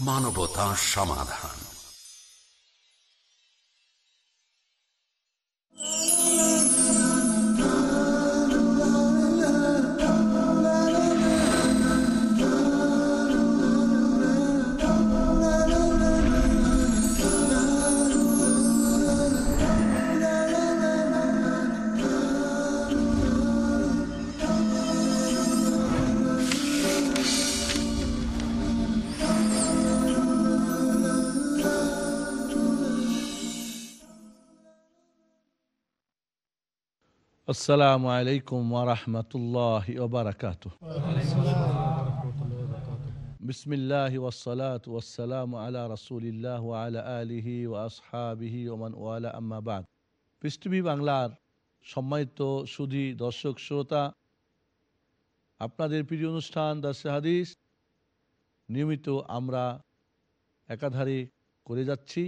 মানবতা সমাধান। আসসালামু আলাইকুম ওরহমতুল্লাহ ওবরাকাত আলা ওমান পৃষ্ঠভি বাংলার সম্মানিত সুধী দর্শক, শ্রোতা, আপনাদের প্রিয় অনুষ্ঠান দাসে হাদিস নিয়মিত আমরা একাধারে করে যাচ্ছি।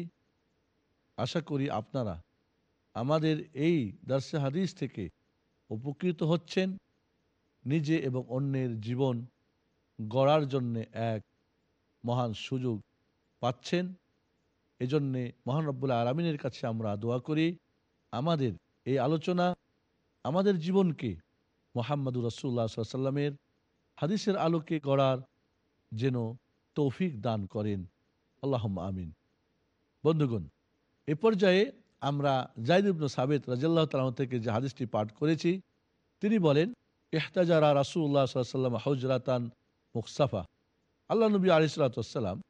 আশা করি আপনারা আমাদের এই দার্সে হাদিস থেকে উপকৃত হচ্ছেন নিজে এবং অন্যের জীবন গড়ার জন্যে এক মহান সুযোগ পাচ্ছেন। এজন্যে মহান রব্বুল্লাহ আলমিনের কাছে আমরা দোয়া করি, আমাদের এই আলোচনা আমাদের জীবনকে মোহাম্মদুর রসুল্লাহ সাল্লামের হাদিসের আলোকে গড়ার যেন তৌফিক দান করেন। আল্লাহ আমিন। বন্ধুগণ, এ পর্যায়ে আমরা জাইদ ইবনু সাবেদ রাজিয়াল্লাহ তালাম থেকে যে হাদিসটি পাঠ করেছি তিনি বলেন এহতাজারা রাসুল্লাহ সাল্লাম হজরাতান মুকসাফা আল্লাহ নবী আলিসাল্লাম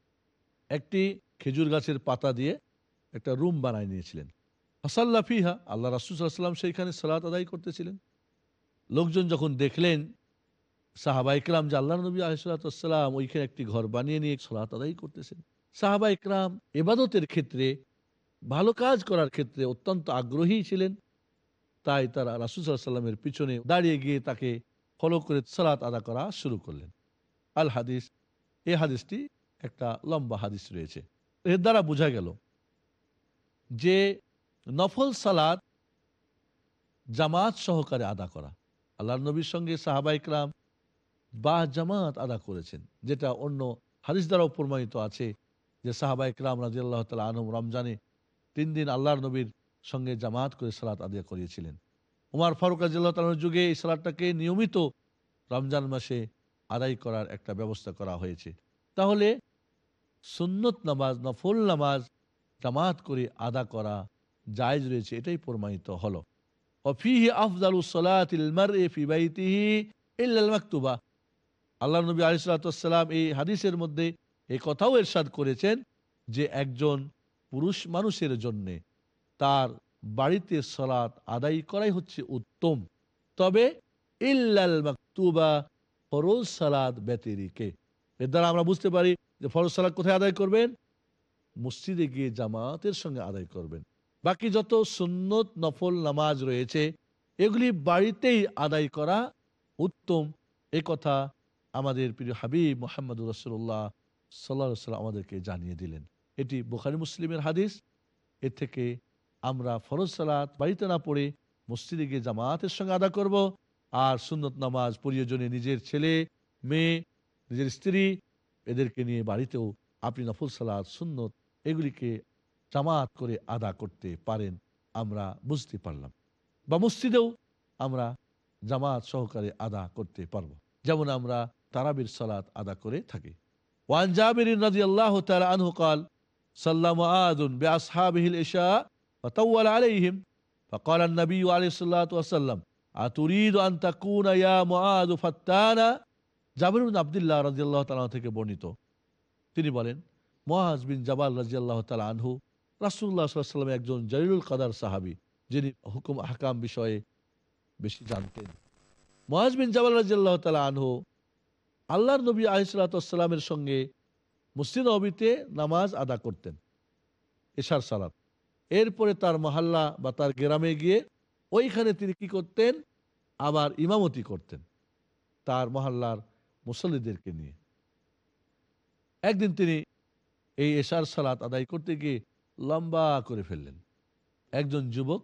একটি খেজুর গাছের পাতা দিয়ে একটা রুম বানায় নিয়েছিলেন। হাসাল্লা ফিহা, আল্লাহ রাসুসাল্লাম সেইখানে সালাত আদায় করতেছিলেন। লোকজন যখন দেখলেন, সাহাবা ইকরাম যে আল্লাহ নবী আলিসাল্লাম ওইখানে একটি ঘর বানিয়ে নিয়ে সালাত আদায় করতেছেন। সাহাবা ইকরাম এবাদতের ক্ষেত্রে, ভালো কাজ করার ক্ষেত্রে অত্যন্ত আগ্রহী ছিলেন। তাই তারা রাসুসাল্লামের পিছনে দাঁড়িয়ে গিয়ে তাকে ফলো করে সালাত আদা করা শুরু করলেন। আল হাদিস এই হাদিসটি একটা লম্বা হাদিস রয়েছে। এর দ্বারা বোঝা গেল যে নফল সালাদ জামাত সহকারে আদা করা। আল্লাহ নবীর সঙ্গে সাহাবাইকরাম বা জামাত আদা করেছেন, যেটা অন্য হাদিস দ্বারাও প্রমাণিত আছে যে সাহাবাইকরাম রাজি আল্লাহ তালা আনম রমজানে তিন দিন আল্লাহর নবীর সঙ্গে জামাত করে সালাত আদায় করিয়েছিলেন। উমার ফারুক আজিল্লাহর যুগে এই সালাদটাকে নিয়মিত রমজান মাসে আদায় করার একটা ব্যবস্থা করা হয়েছে। তাহলে সুন্নত নামাজ, নফল নামাজ, জামাত করে আদা করা জায়জ রয়েছে, এটাই প্রমাণিত হলো। অফিহি আফজালু মাকতুবা। আল্লাহ নবী আলিসাল্লাম এই হাদিসের মধ্যে এই কথাও এরশাদ করেছেন যে একজন পুরুষ মানুষের জন্যে তার বাড়িতে সলাৎ আদায় করাই হচ্ছে উত্তম। তবে ইল্লাল মাকতুবা, ফরোজ সালাদ ব্যতিরিকে। এর দ্বারা আমরা বুঝতে পারি যে ফরজ সালাদ কোথায় আদায় করবেন? মসজিদে গিয়ে জামাতের সঙ্গে আদায় করবেন। বাকি যত সুন্নত নফল নামাজ রয়েছে, এগুলি বাড়িতেই আদায় করা উত্তম। এ কথা আমাদের প্রিয় হাবিব মোহাম্মদ রসুল্লাহ সাল্লা সাল্লাম আমাদেরকে জানিয়ে দিলেন। এটি বোখারি মুসলিমের হাদিস। এর থেকে আমরা ফরজ সালাত বাড়িতে না পড়ে মসজিদে গিয়ে জামাতের সঙ্গে আদা করব। আর সুন্নত নামাজ প্রয়োজনে নিজের ছেলে, মেয়ে, নিজের স্ত্রী এদেরকে নিয়ে বাড়িতেও আপনি নফল সালাদ সুন্নত এগুলিকে জামাত করে আদা করতে পারেন আমরা বুঝতে পারলাম। বা মসজিদেও আমরা জামাত সহকারে আদা করতে পারব। যেমন আমরা তারাবির সালাত আদা করে থাকি। ওয়ান জাবির নদী আল্লাহ তালা আনহকাল সাল্লাম আদুন বে আসহাবিহিল এশা فطول عليهم فقال النبي عليه الصلاة والسلام أتريد أن تكون يا معاذ فتانا জাবির বিন আবদুল্লাহ রাজিয়াল্লাহ তালা থেকে বর্ণিত তিনি বলেন মহাজ বিন জাবাল রাজিয়াল্লাহ তালা আনহু রাসুল্লাহ সাল্লাম একজন জরিরুল কাদার সাহাবি যিনি হুকুম হাকাম বিষয়ে বেশি জানতেন মহাজ বিন জাবাল রাজিয়াল্লাহ তালা আনহু আল্লাহর নবী আলিসাল্লামের সঙ্গে মসজিদ অবিতে নামাজ আদা করতেন এশার সালাত এরপরে তার মহাল্লা বা তার গ্রামে গিয়ে ওইখানে তিনি কি করতেন? আবার ইমামতি করতেন তার মহাল্লার মুসল্লিদেরকে নিয়ে। একদিন তিনি এই এশার সালাত আদায় করতে গিয়ে লম্বা করে ফেললেন। একজন যুবক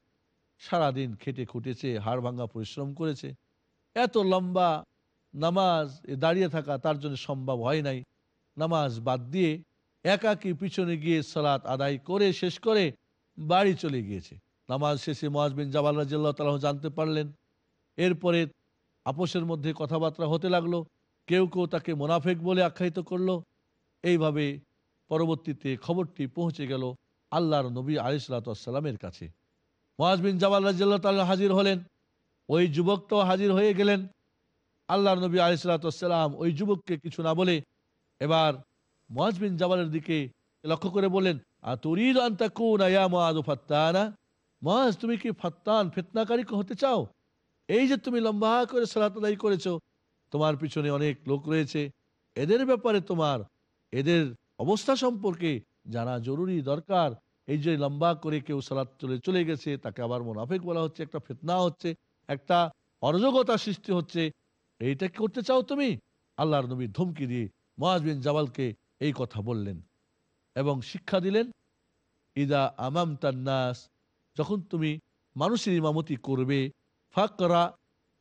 সারাদিন খেটে খুটেছে, হাড় ভাঙ্গা পরিশ্রম করেছে, এত লম্বা নামাজ দাঁড়িয়ে থাকা তার জন্য সম্ভব হয় নাই। নামাজ বাদ দিয়ে একাকি পিছনে গিয়ে সালাত আদায় করে, শেষ করে বাড়ি চলে গিয়েছে। নামাজ শেষে মোয়াজ বিন জাবাল রাজিয়াল্লাহ তালাহ জানতে পারলেন। এরপরে আপোষের মধ্যে কথাবার্তা হতে লাগল। কেউ কেউ তাকে মোনাফেক বলে আখ্যায়িত করল। এইভাবে পরবর্তীতে খবরটি পৌঁছে গেল আল্লাহর নবী আলিসাল্লামের কাছে। মোয়াজ বিন জাবাল তাল্লাহ হাজির হলেন। ওই যুবকটাও হাজির হয়ে গেলেন। আল্লাহর নবী আলিসাল্লাম ওই যুবককে কিছু না বলে এবার মোয়াজ বিন জাবালের দিকে লক্ষ্য করে বললেন আর তুরিদ আন্তাকুন আয়া মোয়াজ ফাত্তানা মহাজ তুমি কি ফাত্তান ফেতনাকারী হতে চাও এই যে তুমি লম্বা করে সালাত আদায় করেছ, তোমার পিছনে অনেক লোক রয়েছে। এদের ব্যাপারে তোমার, এদের অবস্থা সম্পর্কে জানা জরুরি দরকার। এই যে লম্বা করে কেউ সালাত চলে চলে গেছে, তাকে আবার মোনাফেক বলা হচ্ছে, একটা ফেতনা হচ্ছে, একটা অরাজকতা সৃষ্টি হচ্ছে। এইটা করতে চাও তুমি? আল্লাহর নবী ধমকি দিয়ে মহাজ বিন জাবালকে এই কথা বললেন। এবং শিক্ষা দিলেন, ইদা আমাম তান্নাস যখন তুমি মানুষের ইমামতি করবে, ফাকরা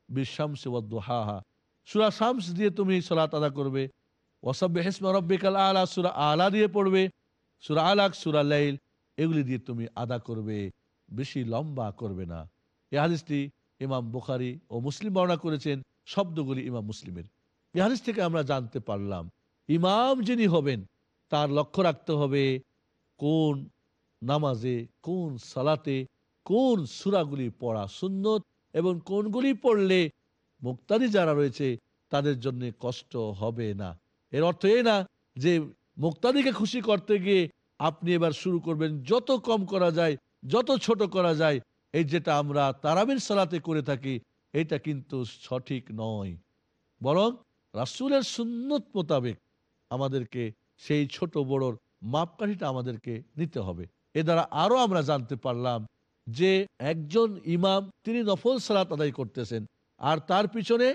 বিশ্বামসে ওয়াদ্দুহাহা সুরা শামস দিয়ে তুমি সালাত আদা করবে। ওয়াসাব্বে হেসমা রব্বিকাল আলা, সুরা আলা দিয়ে পড়বে। সুরা আলাক, সুরা লাইল, এগুলি দিয়ে তুমি আদা করবে। বেশি লম্বা করবে না। এ হাদিসটি ইমাম বুখারি ও মুসলিম বর্ণনা করেছেন, শব্দগুলি ইমাম মুসলিমের। এ হাদিস থেকে আমরা জানতে পারলাম, ইমাম যিনি হবেন তার লক্ষ্য রাখতে হবে কোন নামাজে, কোন সালাতে, কোন সুরাগুলি পড়া সুন্নত এবং কোনগুলি পড়লে মুক্তাদি যারা রয়েছে তাদের জন্য কষ্ট হবে না। এর অর্থ এই না যে মুক্তাদিকে খুশি করতে গিয়ে আপনি এবার শুরু করবেন, যত কম করা যায়, যত ছোট করা যায়, এই যেটা আমরা তারাবির সালাতে করে থাকি, এটা কিন্তু সঠিক নয়। বরং রাসুলের সুন্নত মোতাবেক আমাদেরকে সেই ছোট বড়র মাপকাঠিটা আমাদেরকে নিতে হবে। এ দ্বারা আরও আমরা জানতে পারলাম যে একজন ইমাম তিনি নফল সালাত আদায় করতেছেন আর তার পিছনে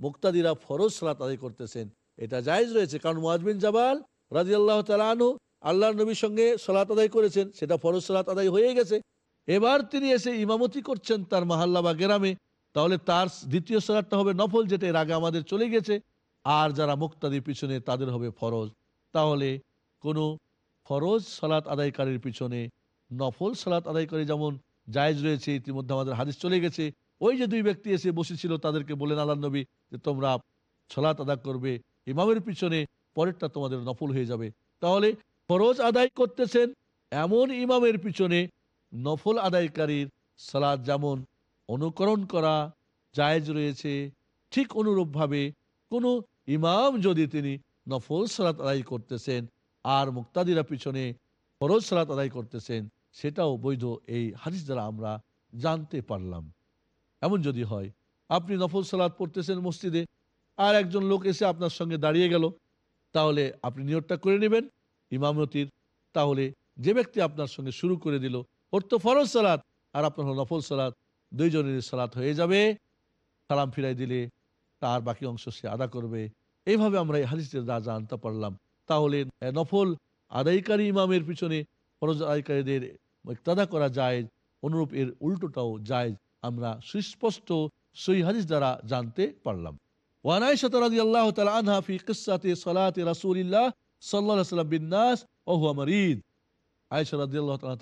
মুক্তাদিরা ফরজ সালাত আদায় করতেছেন। এটা জায়েজ রয়েছে কারণ মোয়াজবিন জাবাল রাজি আল্লাহ তালু আল্লাহ নবীর সঙ্গে সালাত আদায় করেছেন, সেটা ফরজ সালাত আদায় হয়ে গেছে। এবার তিনি এসে ইমামতি করছেন তার মাহাল্লা বা গ্রামে, তাহলে তার দ্বিতীয় সালাতটা হবে নফল, যেটা এর আগে আমাদের চলে গেছে। আর যারা মুক্তাদির পিছনে, তাদের হবে ফরজ। তাহলে কোনো ফরজ সালাত আদায়কারীর পিছনে নফল সালাত আদায়কারী যেমন জায়েজ রয়েছে, ইতিমধ্যে আমাদের হাদিস চলে গেছে, ওই যে দুই ব্যক্তি এসে বসেছিল তাদেরকে বলেন আল্লাহ নবী, যে তোমরা সালাত আদা করবে, ইমামের পিছনে পরেরটা তোমাদের নফল হয়ে যাবে। তাহলে ফরজ আদায় করতেছেন এমন ইমামের পিছনে নফল আদায়কারীর সালাদ যেমন অনুকরণ করা জায়েজ রয়েছে, ঠিক অনুরূপভাবে কোনো ইমাম যদি তিনি নফল সালাত আদায় করতেছেন আর মুক্তাদিরা পিছনে ফরজ সালাত আদায় করতেছেন, সেটাও বৈধ এই হাদিস দ্বারা আমরা জানতে পারলাম। এমন যদি হয়, আপনি নফল সালাত পড়তেছেন মসজিদে আর একজন লোক এসে আপনার সঙ্গে দাঁড়িয়ে গেল, তাহলে আপনি নিয়তটা করে নেবেন। ইমামতির তাহলে যে ব্যক্তি আপনার সঙ্গে শুরু করে দিল, ওর তো ফরজ সালাত, আর আপনার নফল সালাত দুইজনের সালাত হয়ে যাবে। সালাম ফিরাই দিলে তার বাকি অংশ সে আদা করবে। এইভাবে আমরা এই হাদিসের দ্বারা জানতে পারলাম, তাহলে নফল আদায়কারী ইমামের পিছনে ফরজ আদায়কারীদের ইক্তাদা করা যায়, অনুরূপ এর উল্টোটাও যায়, আমরা সুস্পষ্ট সই হাদিস দ্বারা জানতে পারলাম।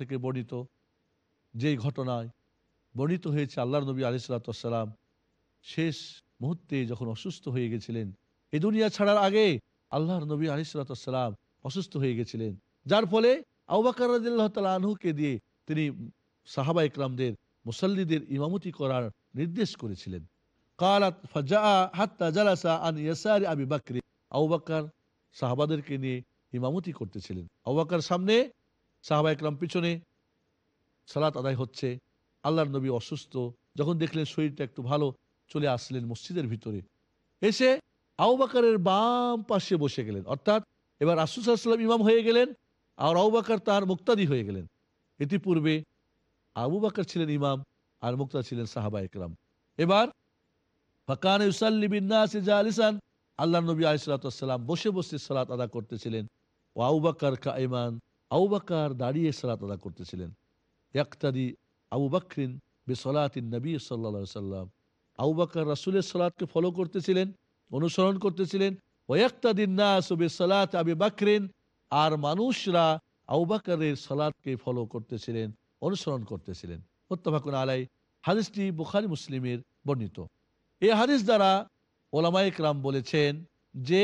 থেকে বর্ণিত যেই ঘটনায় বর্ণিত হয়েছে আল্লাহর নবী আলাইহিস শেষ মুহূর্তে যখন অসুস্থ হয়ে গেছিলেন এই দুনিয়া ছাড়ার আগে আল্লাহর নবী আলাইহিস সালাতু অসুস্থ হয়ে গেছিলেন। যার ফলে আবু বকর রাদিয়াল্লাহু আনহুকে দিয়ে তিনি সাহাবা ইকরামদের মুসল্লিদের ইমামতি করার নির্দেশ করেছিলেন। কালাত ফাজা হাত্তা জালাসা আন ইয়াসারি আবি বাকরি। আবু সাহাবাদেরকে নিয়ে ইমামতি করতেছিলেন। আবু বকর সামনে সাহাবা ইকরাম পিছনে সালাত আদায় হচ্ছে। আল্লাহর নবী অসুস্থ। যখন দেখলেন শরীরটা একটু ভালো, চলে আসলেন মসজিদের ভিতরে। এসে আবু বকরের বাম পাশে বসে গেলেন। অর্থাৎ এবার রাসুসাল্লাম ইমাম হয়ে গেলেন আর আবু বকর তার মুক্তাদি হয়ে গেলেন। ইতিপূর্বে আবু বকর ছিলেন ইমাম আর মুক্তা ছিলেন সাহাবা একরাম। এবার ফাকান জালিসান আল্লাহ নবী আলাইসালাম বসে বসে সালাত আদা করতেছিলেন। ও আবু বকর কাইমান আবু বকর দাঁড়িয়ে সালাত আদা করতেছিলেন। ইয়াক্তাদি আবু বকরিন বেসলাতিন নবী সাল্লা সাল্লাম আবু বকর রাসুলের সালাতকে ফলো করতেছিলেন। অনুসরণ করতেছিলেন। বাকরিন, আর মানুষরা আউবাকারের সালাদকে ফলো করতেছিলেন, অনুসরণ করতেছিলেন। মোত্তাফাকুন আলাই হাদিসটি বুখারি মুসলিমের বর্ণিত। এই হাদিস দ্বারা ওলামাইক রাম বলেছেন যে,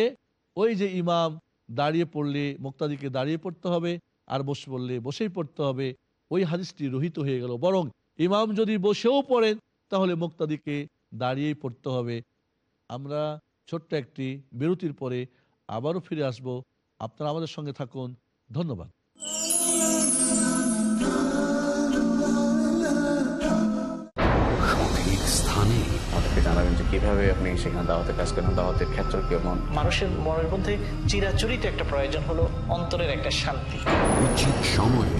ওই যে ইমাম দাঁড়িয়ে পড়লে মুক্তাদিকে দাঁড়িয়ে পড়তে হবে, আর বসে পড়লে বসেই পড়তে হবে, ওই হাদিসটি রহিত হয়ে গেল। বরং ইমাম যদি বসেও পড়েন, তাহলে মুক্তাদিকে দাঁড়িয়েই পড়তে হবে। আমরা ছোট্ট একটি বিরতির পরে আবারও ফিরে আসব। আপনারা আমাদের সঙ্গে থাকুন। ধন্যবাদ। সঠিক স্থানে জানাবেন যে কীভাবে আপনি সেখানে দাওয়াতের কাজ করেন দাওয়াতের ক্ষেত্র কেমন? মানুষের মনের মধ্যে চিরাচরিত একটা প্রয়োজন হলো অন্তরের একটা শান্তি। উচিত সময়ে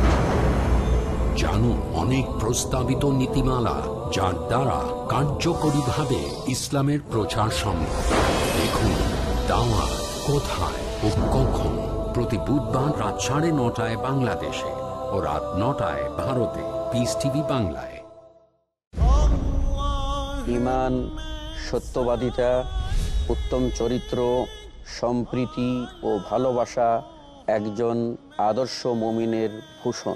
জানুন অনেক প্রস্তাবিত নীতিমালা, যার দ্বারা কার্যকরীভাবে ইসলামের প্রচার সম্ভব। দেখুন দাওয়া কোথায় ও কখন? প্রতি বুধবার রাত সাড়ে নটায় বাংলাদেশে ও রাত নটায় ভারতে। পিস টিভি বাংলায়। ইমান, সত্যবাদিতা, উত্তম চরিত্র, সম্প্রীতি ও ভালোবাসা একজন আদর্শ মমিনের ভূষণ।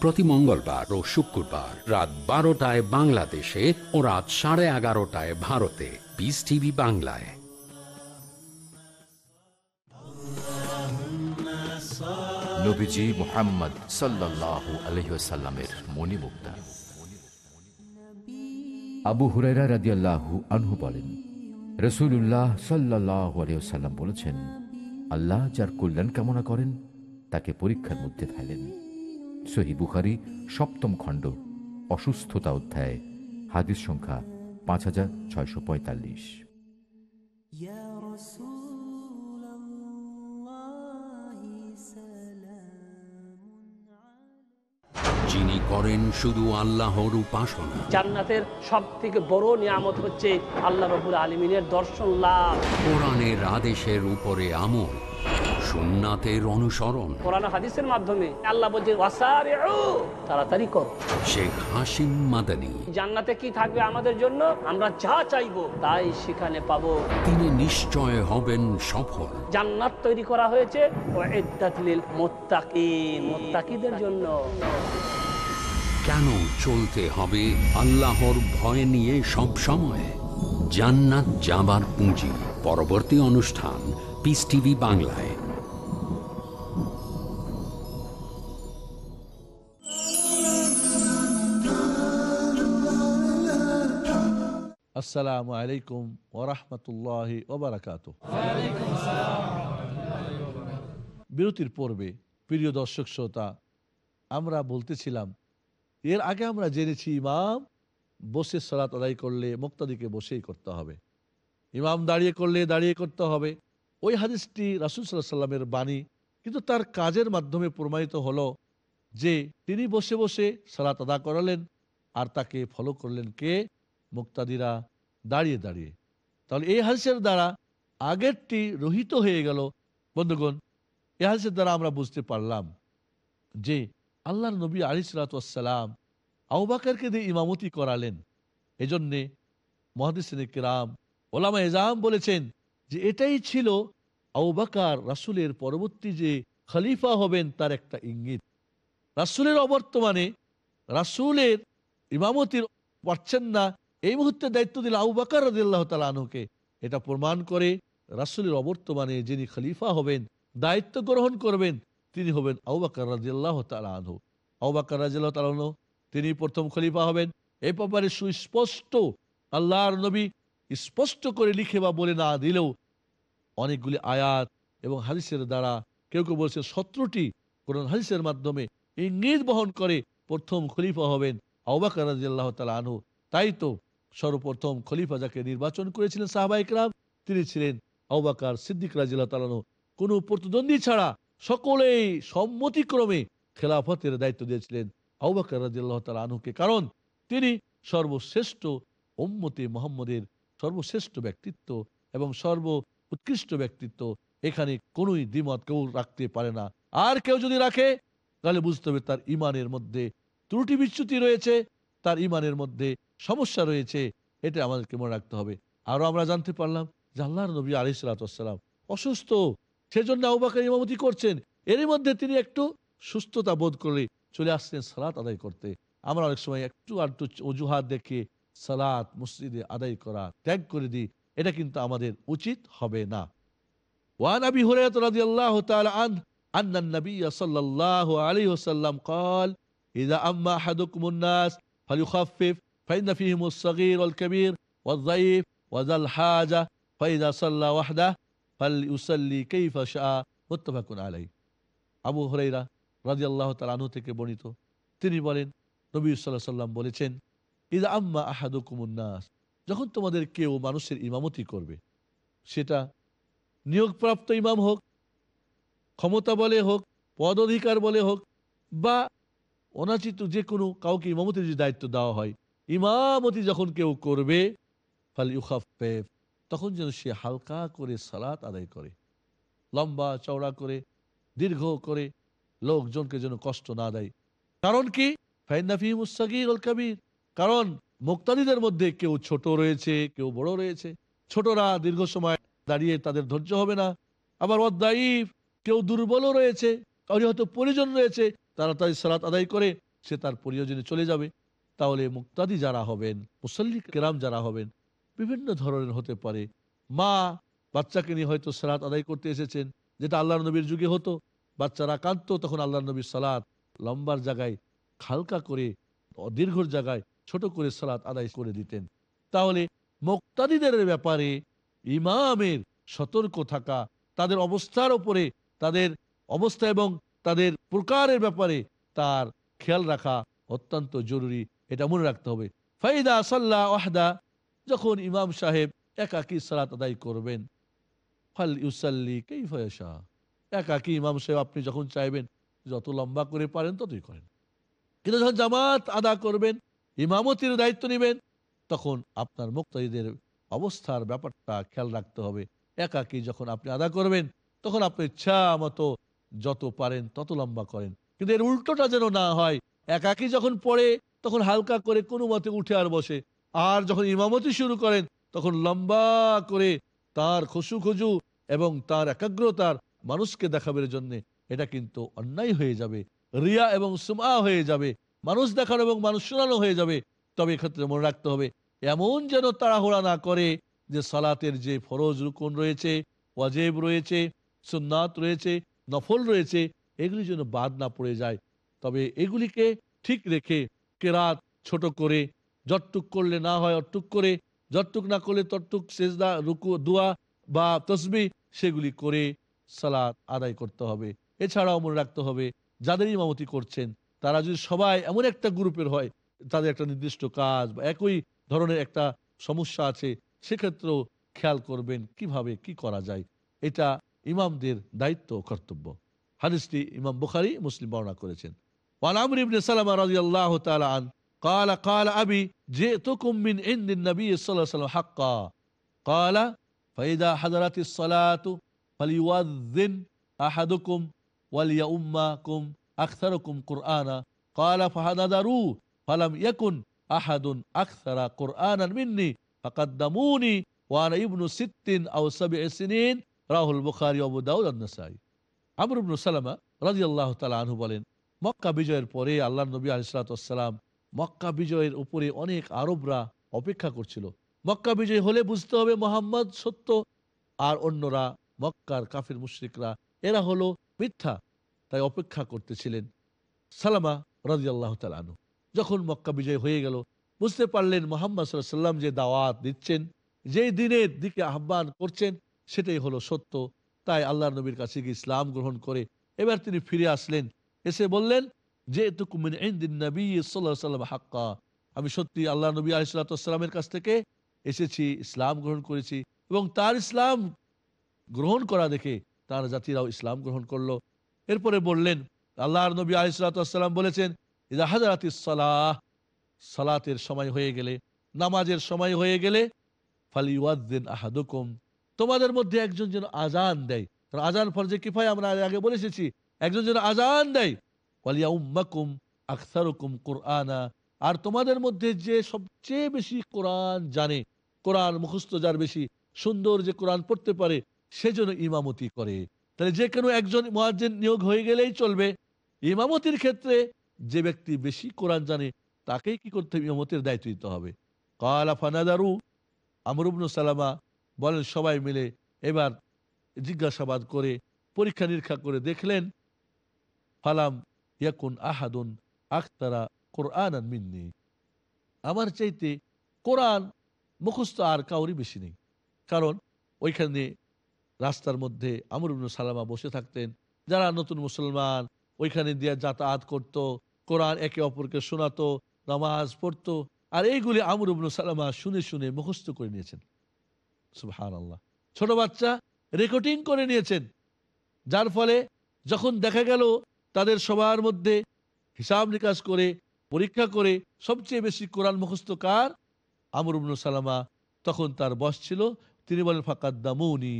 প্রতি মঙ্গলবার ও শুক্রবার রাত বারোটায় বাংলাদেশে ও রাত সাড়ে এগারোটায় ভারতে। পিস টিভি বাংলায়। আবু আনহু বলেন বলেছেন, আল্লাহ যার কল্যাণ কামনা করেন, তাকে পরীক্ষার মধ্যে ফেলেন। সহি বুখারি সপ্তম খণ্ড অসুস্থতা অধ্যায় হাদিস সংখ্যা পাঁচ হাজার ছয়শো পঁয়তাল্লিশ। যিনি করেন শুধু আল্লাহর উপাসনা। জান্নাতের সব থেকে বড় নিয়ামত হচ্ছে আল্লাহ রবুল আলমিনের দর্শন লাভ। কোরআনের আদেশের উপরে আমল। সুন্নাতের অনুসরণ। কোরআন হাদিসের মাধ্যমে আল্লাহ বলছে "ওয়াসারি'ু", তাড়াতাড়ি করো। শেখ হাসিম মাদানী। জান্নাতে কি থাকবে আমাদের জন্য? আমরা যা চাইব তাই সেখানে পাবো। তিনি নিশ্চয় হবেন সফল। জান্নাত তৈরি করা হয়েছে ওয়াইদ্দাত লিল মুত্তাকিন মুত্তাকিদের জন্য। কেন চলতে হবে আল্লাহর ভয় নিয়ে সব সময়? জান্নাত যাবার পুঁজি। পরবর্তী অনুষ্ঠান পিস টিভি বাংলায়। আসসালামু আলাইকুম ওরহমতুল্লাহ ওবরাকাত বিরতির পর্বে, প্রিয় দর্শক শ্রোতা, আমরা বলতেছিলাম, এর আগে আমরা জেনেছি ইমাম বসে সলাত আদায় করলে মুক্তাদিকে বসেই করতে হবে। ইমাম দাঁড়িয়ে করলে দাঁড়িয়ে করতে হবে। ওই হাদিসটি রাসুল সাল্লাহ সাল্লামের বাণী, কিন্তু তার কাজের মাধ্যমে প্রমাণিত হলো যে তিনি বসে বসে সালাত আদা করালেন আর তাকে ফলো করলেন কে? মুক্তাদিরা দাঁড়িয়ে দাঁড়িয়ে। তাহলে এই হাদিসের দ্বারা আগেরটি রহিত হয়ে গেল। বন্ধুগণ, এ হাদিসের দ্বারা আমরা বুঝতে পারলাম যে আল্লাহর নবী আলিসালাম আউবাকারকে দিয়ে ইমামতি করালেন। এজন্যে মহাদিসিন কিরাম, ওলামা এজাম বলেছেন যে এটাই ছিল আউবাকার রাসুলের পরবর্তী যে খলিফা হবেন তার একটা ইঙ্গিত। রাসুলের অবর্তমানে রাসুলের ইমামতির পারছেন না এই মুহূর্তে দায়িত্ব দিল আবু বাকার রাদিল্লাহ তালুকে এটা প্রমাণ করে রাসুলের অবর্তমানে যিনি খলিফা হবেন, দায়িত্ব গ্রহণ করবেন, তিনি হবেন আবু বাকার রাজিয়াল্লাহ তালু আবু বাকার রাজিয়াল্লাহ তালু তিনি প্রথম খলিফা হবেন। এই ব্যাপারে সুস্পষ্ট, আল্লাহর নবী স্পষ্ট করে লিখে বা বলে না দিলেও অনেকগুলি আয়াত এবং হাদিসের দ্বারা কেউ কেউ বলছে সতেরোটি কোরআন হাদিসের মাধ্যমে ইঙ্গিত বহন করে প্রথম খলিফা হবেন আবাকার রাজিয়াল্লাহ তালা আনহু। তাই তো সর্বপ্রথম খলিফা যাকে নির্বাচন করেছিলেন সাহাবা ইকরাম, তিনি ছিলেন আবাকার সিদ্দিক রাজিল্লাহ তালানু কোনো প্রতিদ্বন্দ্বী ছাড়া সকলেই সম্মতিক্রমে খেলাফতের দায়িত্ব দিয়েছিলেন আবাকার রাজিয়াল্লাহ তালা আনহুকে। কারণ তিনি সর্বশ্রেষ্ঠ উম্মতে মোহাম্মদের সর্বশ্রেষ্ঠ ব্যক্তিত্ব এবং সর্ব উৎকৃষ্ট ব্যক্তিত্ব। এখানে কোনোই দ্বিমত কেউ রাখতে পারে না। আর কেউ যদি রাখে, তাহলে বুঝতে হবে তার ইমানের মধ্যে ত্রুটি বিচ্যুতি রয়েছে। তার ইমানের মধ্যে সমস্যা রয়েছে এটা আমাদেরকে মনে রাখতে হবে আরো আমরা জানতে পারলাম যে আল্লাহর নবী আলিসালাম অসুস্থ সেজন্য আউবাকার ইমামতি করছেন এরই মধ্যে তিনি একটু সুস্থতা বোধ করে চলে আসছেন সালাত আদায় করতে আমরা অনেক সময় একটু আর একটু অজুহাত দেখে সালাত মসজিদে আদায় করা ত্যাগ করে দিই এটা কিন্তু আমাদের উচিত হবে না وعن ابي هريره رضي الله تعالى عنه ان النبي صلى الله عليه وسلم قال اذا اما احدكم الناس فليخفف فان فيهم الصغير والكبير والضعيف وذا الحاجه فاذا صلى وحده فليصلي كيف شاء متفق عليه আবু হরাইরা রাজি আল্লাহ তালু থেকে বর্ণিত তিনি বলেন নবী সাল্লাহ সাল্লাম বলেছেন ইদা আম্মা আহাদুকুমুন্নাস যখন তোমাদের কেউ মানুষের ইমামতি করবে সেটা নিয়োগপ্রাপ্ত ইমাম হোক ক্ষমতা বলে হোক পদ অধিকার বলে হোক বা অনাচিত যে কোনো কাউকে ইমামতির যদি দায়িত্ব দেওয়া হয় ইমামতি যখন কেউ করবে তখন যেন সে হালকা করে সালাত আদায় করে, লম্বা চওড়া করে, দীর্ঘ করে লোকজনকে যেন কষ্ট না দেয়। কারণ কি? কাবির। কারণ মুক্তাদিদের মধ্যে কেউ ছোট রয়েছে, কেউ বড় রয়েছে। ছোটরা দীর্ঘ সময় দাঁড়িয়ে তাদের ধৈর্য হবে না। আবার অদ্দাইফ কেউ দুর্বলও রয়েছে কাউরি হয়তো পরিজন রয়েছে, তারা তাই সালাত আদায় করে, সে তার প্রয়োজনে চলে যাবে। তাহলে মুক্তাদি যারা হবেন, মুসল্লি কেরাম যারা হবেন, বিভিন্ন ধরনের হতে পারে। মা, বাচ্চাকে নিয়ে হয়তো সালাত আদায় করতে এসেছেন, যেটা আল্লাহ নবীর যুগে হতো। বাচ্চারা কাঁদতো, তখন আল্লাহ নবীর সালাত লম্বার জায়গায় হালকা করে দীর্ঘর জায়গায় ছোট করে সালাত আদায় করে দিতেন। তাহলে মুক্তাদিদের ব্যাপারে ইমামের সতর্ক থাকা, তাদের অবস্থার উপরে, তাদের অবস্থা এবং তাদের প্রকারের ব্যাপারে তার খেয়াল রাখা অত্যন্ত জরুরি। এটা মনে রাখতে হবে। ফাইদা সাল্লাহ ওয়াহদা, যখন ইমাম সাহেব একাকি সালাত আদায় করবেন ফাল ইউসাল্লি কেই ফয়সা একাকি ইমাম সাহেব আপনি যখন চাইবেন, যত লম্বা করে পারেন ততই করেন। কিন্তু যখন জামাত আদা করবেন, ইমামতির দায়িত্ব নেবেন, তখন আপনার মুক্তাদিদের অবস্থার ব্যাপারটা খেয়াল রাখতে হবে। একাকি যখন আপনি আদা করবেন, তখন আপনি ইচ্ছা মতো যত পারেন তত লম্বা করেন। কিন্তু এর উল্টোটা যেন না হয়, একাকি যখন পড়ে তখন হালকা করে কোনো মতে উঠে আর বসে। আর যখন ইমামতি শুরু করেন, তখন লম্বা করে তার খসু খজু এবং তার একাগ্রতার মানুষকে দেখাবের জন্য এটা কিন্তু অন্যায় হয়ে যাবে, রিয়া এবং সুমা হয়ে যাবে, মানুষ দেখানো এবং মানুষ শোনানো হয়ে যাবে। তবে এক্ষেত্রে মনে রাখতে হবে, এমন যেন তাড়াহুড়া না করে যে সালাতের যে ফরজ রুকন রয়েছে, ওয়াজেব রয়েছে, সুন্নাত রয়েছে, নফল রয়েছে, এগুলি যেন বাদ না পড়ে যায়। তবে এগুলিকে ঠিক রেখে কেরাত ছোট করে যটটুক করলে না হয় অটুক করে যটটুক না করলে তটটুক সেজদা, রুকু, দোয়া বা তসবি সেগুলি করে সালাত আদায় করতে হবে। এছাড়াও মনে রাখতে হবে যাদের ইমামতি করছেন, তারা যদি সবাই এমন একটা গ্রুপের হয়, তাদের একটা নির্দিষ্ট কাজ বা একই ধরনের একটা সমস্যা আছে, সেক্ষেত্রেও খেয়াল করবেন কীভাবে কি করা যায়। এটা ইমামদের দায়িত্ব কর্তব্য। হাদিসটি ইমাম বুখারি, মুসলিম বর্ণনা করেছেন। وعن عمرو بن سلمة رضي الله تعالى عنه قال قال أبي جئتكم من عند النبي صلى الله عليه وسلم حقا قال فإذا حضرت الصلاة فليؤذن أحدكم وليؤمكم أكثركم قرآنا قال فنظروا فلم يكن أحد أكثر قرآنا مني فقدموني وأنا ابن ست أو سبع سنين রাহুল البخاري وابو داود النسائي আমর ইবনু সালামা রাজি আল্লাহ তালা আনহু বলেন মক্কা বিজয়ের পরে আল্লাহ নবী আলিসালাম মক্কা বিজয়ের উপরে অনেক আরবরা অপেক্ষা করছিল। মক্কা বিজয় হলে বুঝতে হবে মোহাম্মদ সত্য, আর অন্যরা মক্কার কাফির মুশ্রিকরা, এরা হলো মিথ্যা, তাই অপেক্ষা করতেছিলেন সালামা রাজি আল্লাহ তালু যখন মক্কা বিজয় হয়ে গেল, বুঝতে পারলেন মোহাম্মদ সাল্লাম যে দাওয়াত দিচ্ছেন, যেই দিনের দিকে আহ্বান করছেন, সেটাই হলো সত্য। তাই আল্লাহ নবীর কাছে গিয়ে ইসলাম গ্রহণ করে এবার তিনি ফিরে আসলেন এসে বললেন যে নবী আমি সত্যি আল্লাহ নবী আলিসাল্লামের কাছ থেকে এসেছি, ইসলাম গ্রহণ করেছি এবং তার ইসলাম গ্রহণ করা দেখে তার জাতিরাও ইসলাম গ্রহণ করল। এরপরে বললেন আল্লাহ নবী আলিসাল্লাম বলেছেন সালাতের সময় হয়ে গেলে, নামাজের সময় হয়ে গেলে ফালিওয়াদ্দিন আহাদুকুম। তোমাদের মধ্যে একজন যেন আজান দেয়। কারণ আজান ফরজে কিফায় আমরা আগে বলে এসেছি একজন যেন আজান দেয়। ওয়ালিয়া উম্মাকুম কোরআনা। আর তোমাদের মধ্যে যে সবচেয়ে বেশি কোরআন জানে, কোরআন মুখস্থ যার বেশি সুন্দর যে কোরআন পড়তে পারে সেজন্য ইমামতি করে। তাহলে যে কোনো একজন মুয়াজ্জিন নিয়োগ হয়ে গেলেই চলবে। ইমামতির ক্ষেত্রে যে ব্যক্তি বেশি কোরআন জানে, তাকেই কি করতে হবে? ইমামতির দায়িত্ব দিতে হবে। কালা ফানাদারু আমরুবনু সালামা বলেন সবাই মিলে এবার জিজ্ঞাসাবাদ করে পরীক্ষা নিরীক্ষা করে দেখলেন ফালাম ইয়াকুন আহাদুন আখতারা কোরআন মিন্নি। আমার চাইতে কোরআন মুখস্থ আর কাউরি বেশি নেই। কারণ ওইখানে রাস্তার মধ্যে আমর সালামা বসে থাকতেন, যারা নতুন মুসলমান, ওইখানে দিয়ে যাতায়াত করত, কোরআন একে অপরকে শোনাতো, নামাজ পড়তো, আর এইগুলি আমর ইবনু সালামা শুনে শুনে মুখস্থ করে নিয়েছেন। সুবহান আল্লাহ ছোট বাচ্চা রেকর্ডিং করে নিয়েছেন। যার ফলে যখন দেখা গেল তাদের সবার মধ্যে হিসাব নিকাশ করে, পরীক্ষা করে সবচেয়ে বেশি কোরআন মুখস্থ কার? আমর সালামা। তখন তার বস ছিল, তিনি বলেন ফাকাদ দামুনি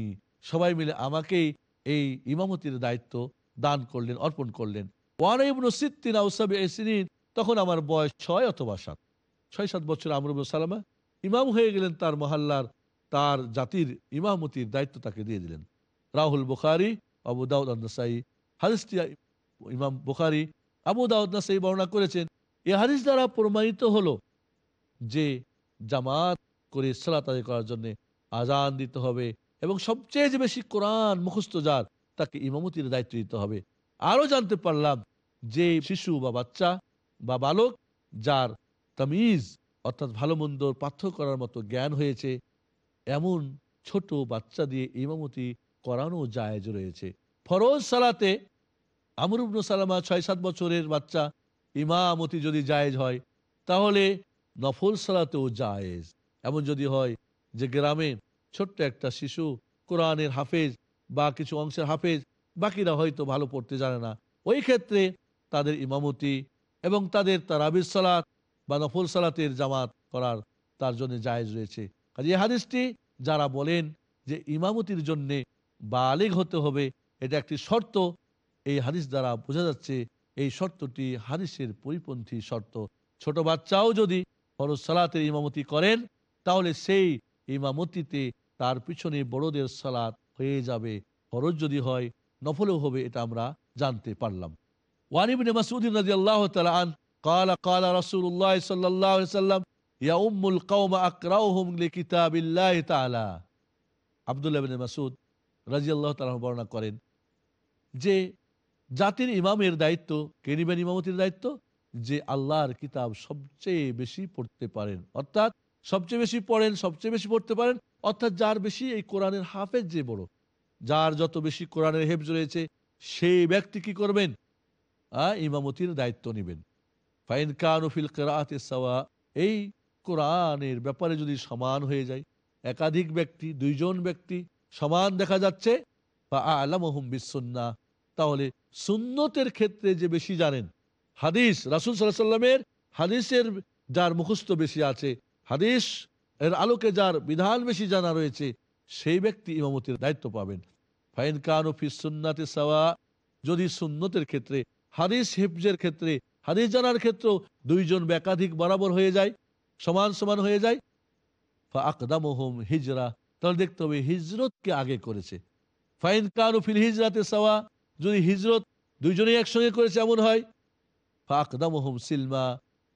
সবাই মিলে আমাকেই এই ইমামতির দায়িত্ব দান করলেন, অর্পণ করলেন। ওয়ান সিদ্দিন আউসাবি তখন আমার বয়স ছয় অথবা সাত। ছয়, সাত বছর আমর সালামা ইমাম হয়ে গেলেন তার মহল্লার, তার জাতির ইমামতির দায়িত্ব তাকে দিয়ে দিলেন। রাহুল বুখারি, আবু দাউদ হাদিসটি ইমাম বুখারি, আবু দাউদ সেই বর্ণনা করেছেন এই হাদিস দ্বারা প্রমাণিত হলো যে জামাত করে সালাত আদায় করার জন্য আজান দিতে হবে এবং সবচেয়ে যে বেশি কোরআন মুখস্থ যার, তাকে ইমামতির দায়িত্ব দিতে হবে। আরও জানতে পারলাম যে শিশু বা বাচ্চা বা বালক যার তামিজ অর্থাৎ ভালো মন্দর পার্থক্য করার মতো জ্ঞান হয়েছে, এমন ছোট বাচ্চা দিয়ে ইমামতি করানো জায়েজ রয়েছে। ফরজ সালাতে আমরুবনু সালামা ছয় সাত বছরের বাচ্চা ইমামতি যদি জায়েজ হয়, তাহলে নফল সালাতেও জায়েজ। এমন যদি হয় যে গ্রামে ছোট্ট একটা শিশু কোরআনের হাফেজ বা কিছু অংশের হাফেজ, বাকিরা হয়তো ভালো পড়তে জানে না। ওই ক্ষেত্রে তাদের ইমামতি এবং তাদের তারাবির সালাত বা নফল সালাতের জামাত করার তার জন্য জায়েজ রয়েছে। কাজে এই হাদিসটি যারা বলেন যে ইমামতির জন্য বালিগ হতে হবে, এটা একটি শর্ত এই হাদিস দ্বারা বোঝা যাচ্ছে এই শর্তটি হাদিসের পরিপন্থী শর্ত ছোট বাচ্চাও যদি ফরজ সালাতের ইমামতি করেন তাহলে সেই ইমামতিতে তার পিছনে বড়দের সালাত হয়ে যাবে ফরজ যদি হয় নফলেও হবে এটা আমরা জানতে পারলাম ওয়ানিবিন মাসুদ্দিন রাজি আল্লাহ তালান قال قال رسول الله صلى الله عليه وسلم يا أم القوم أقرأهم لكتاب الله تعالى আব্দুল্লাহ বিন মাসুদ রাজি আল্লাহ তালা বর্ণনা করেন যে জাতির ইমামের দায়িত্ব, কে নিবেন ইমামতির দায়িত্ব? যে আল্লাহর কিতাব সবচেয়ে বেশি পড়তে পারেন। অর্থাৎ সবচেয়ে বেশি পড়েন, সবচেয়ে বেশি পড়তে পারেন, অর্থাৎ যার বেশি এই কোরআনের হাফেজ যে বড়। যার যত বেশি কোরআনের হেফজ রয়েছে সেই ব্যক্তি কি করবেন? ইমামতির দায়িত্ব নেবেন। ফাইন কানুফিল কেরাতে সাওয়া, এই কোরআনের ব্যাপারে যদি সমান হয়ে যায়, একাধিক ব্যক্তি, দুইজন ব্যক্তি সমান দেখা যাচ্ছে বা আলামহম বিসন্না তাহলে সুন্নতের ক্ষেত্রে যে বেশি জানেন, হাদিস, রাসুল সাল্লাহ সাল্লামের হাদিসের যার মুখস্থ বেশি আছে, হাদিস এর আলোকে যার বিধান বেশি জানা রয়েছে, সেই ব্যক্তি ইমামতির দায়িত্ব পাবেন। ফাইন কানু ফি সুন্নাতে সাওয়া, যদি সুন্নতের ক্ষেত্রে, হাদিস হিফজের ক্ষেত্রে, হাদিস জানার ক্ষেত্রেও দুইজন একাধিক বরাবর হয়ে যায়, সমান সমান হয়ে যায় আকদামহম হিজরা, তাহলে দেখতে হবে হিজরতকে আগে করেছে। ফাইন কানু ফিল হিজরাতে সাওয়া যদি হিজরত দুইজনেই একসঙ্গে করেছে, এমন হয়? ফাকদামহম সিলমা,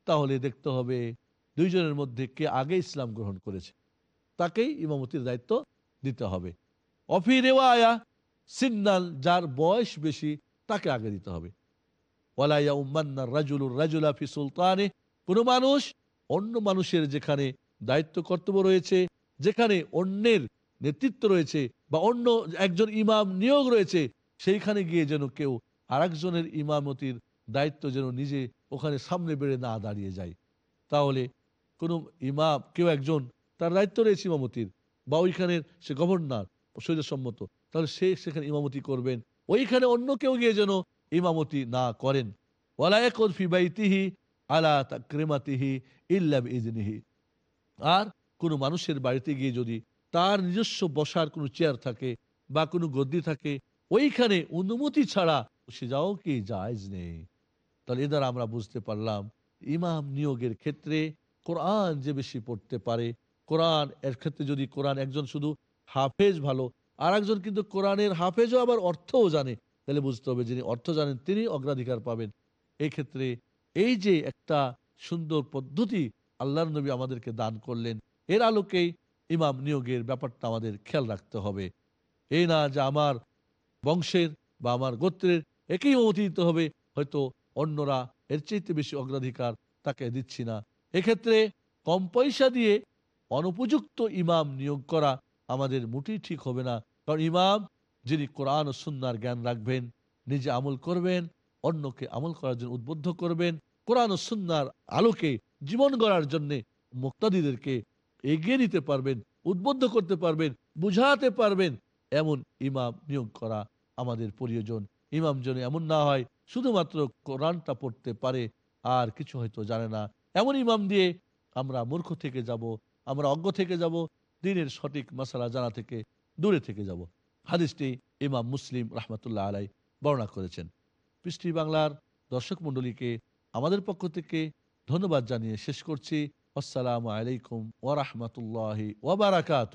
তাহলে দেখতে হবে দুইজনের মধ্যে কে আগে ইসলাম গ্রহণ করেছে। তাকেই ইমামতির দায়িত্ব দিতে হবে। অফি রেওয়ায়া, সিন্নাল যার বয়স বেশি, তাকে আগে দিতে হবে। ওয়ালাইয়া উম্মান্না রাজুলুর রাজুলা ফি সুলতানে, কোনো মানুষ অন্য মানুষের যেখানে দায়িত্ব কর্তব্য রয়েছে, যেখানে অন্যের নেতৃত্ব রয়েছে বা অন্য একজন ইমাম নিয়োগ রয়েছে সেইখানে গিয়ে যেন কেউ আরেকজনের ইমামতির দায়িত্ব যেন নিজে ওখানে সামনে বেড়ে না দাঁড়িয়ে যায়। তাহলে কোনো ইমাম, কেউ একজন তার দায়িত্ব রয়েছে ইমামতির বা ওইখানের সে গভর্নর সম্মত তাহলে সে সেখানে ইমামতি করবেন। ওইখানে অন্য কেউ গিয়ে যেন ইমামতি না করেন। আলা তাকরিমাতিহি ইল্লা ইজনিহি আর কোনো মানুষের বাড়িতে গিয়ে যদি তার নিজস্ব বসার কোনো চেয়ার থাকে বা কোনো গদ্দি থাকে ওইখানে অনুমতি ছাড়া সে যাও কি জায়জ নেই। তাহলে এ দ্বারা আমরা বুঝতে পারলাম, ইমাম নিয়োগের ক্ষেত্রে কোরআন যে বেশি পড়তে পারে, কোরআন এর ক্ষেত্রে যদি কোরআন একজন শুধু হাফেজ ভালো আর একজন কিন্তু কোরআনের হাফেজও আবার অর্থও জানে, তাহলে বুঝতে হবে যিনি অর্থ জানেন তিনি অগ্রাধিকার পাবেন। এই ক্ষেত্রে এই যে একটা সুন্দর পদ্ধতি আল্লাহর নবী আমাদেরকে দান করলেন, এর আলোকেই ইমাম নিয়োগের ব্যাপারটা আমাদের খেয়াল রাখতে হবে। এই না যে আমার বংশের বা আমার গোত্রের একেই অনুমতি দিতে হবে, হয়তো অন্যরা এর চাইতে বেশি অগ্রাধিকার তাকে দিচ্ছি না। এক্ষেত্রে কম পয়সা দিয়ে অনুপযুক্ত ইমাম নিয়োগ করা আমাদের মোটেই ঠিক হবে না। কারণ ইমাম যিনি কোরআন ও সুন্নার জ্ঞান রাখবেন, নিজে আমল করবেন, অন্যকে আমল করার জন্য উদ্বুদ্ধ করবেন, কোরআন ও সুন্নার আলোকে জীবন গড়ার জন্যে মুক্তাদিদেরকে এগিয়ে নিতে পারবেন, উদ্বুদ্ধ করতে পারবেন, বুঝাতে পারবেন এমন ইমাম নিয়োগ করা আমাদের প্রয়োজন। ইমাম যেন এমন না হয়, শুধুমাত্র কোরআনটা পড়তে পারে, আর কিছু হয়তো জানে না। এমন ইমাম দিয়ে আমরা মূর্খ থেকে যাব, আমরা অজ্ঞ থেকে যাব, দিনের সঠিক মশালা জানা থেকে দূরে থেকে যাব। হাদিসটি ইমাম মুসলিম রহমতুল্লাহ আলাই বর্ণনা করেছেন। পৃষ্টি বাংলার দর্শক মণ্ডলীকে আমাদের পক্ষ থেকে ধন্যবাদ জানিয়ে শেষ করছি। আসসালামু আলাইকুম ওরহমতুল্লাহি ওবরাকাত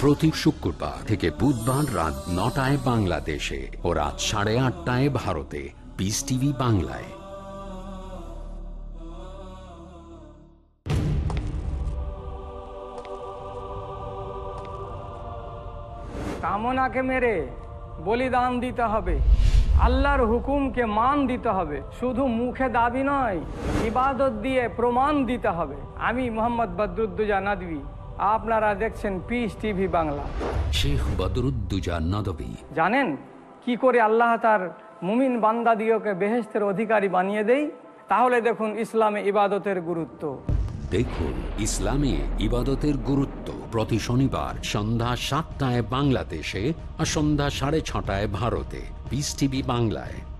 প্রতি শুক্রবার থেকে বুধবার রাত নটায় বাংলাদেশে ও রাত সাড়ে আটটায় ভারতে। পিস টিভি বাংলায়। কামনাকে মেরে বলিদান দিতে হবে। আল্লাহর হুকুমকে মান দিতে হবে। শুধু মুখে দাবি নয়, ইবাদত দিয়ে প্রমাণ দিতে হবে। আমি মোহাম্মদ বদরুদ্দুজা নাদবি। আপনারা দেখছেন পিস টিভি বাংলা। শেখ বদরুদ্দুজা নদবী। জানেন কি করে আল্লাহ তার মুমিন বান্দা বান্দাদিওকে বেহেস্তের অধিকারী বানিয়ে দেই? তাহলে দেখুন ইসলামে ইবাদতের গুরুত্ব। দেখুন ইসলামে ইবাদতের গুরুত্ব। প্রতি শনিবার সন্ধ্যা সাতটায় বাংলাদেশে আর সন্ধ্যা সাড়ে ছটায় ভারতে। পিস টিভি বাংলায়।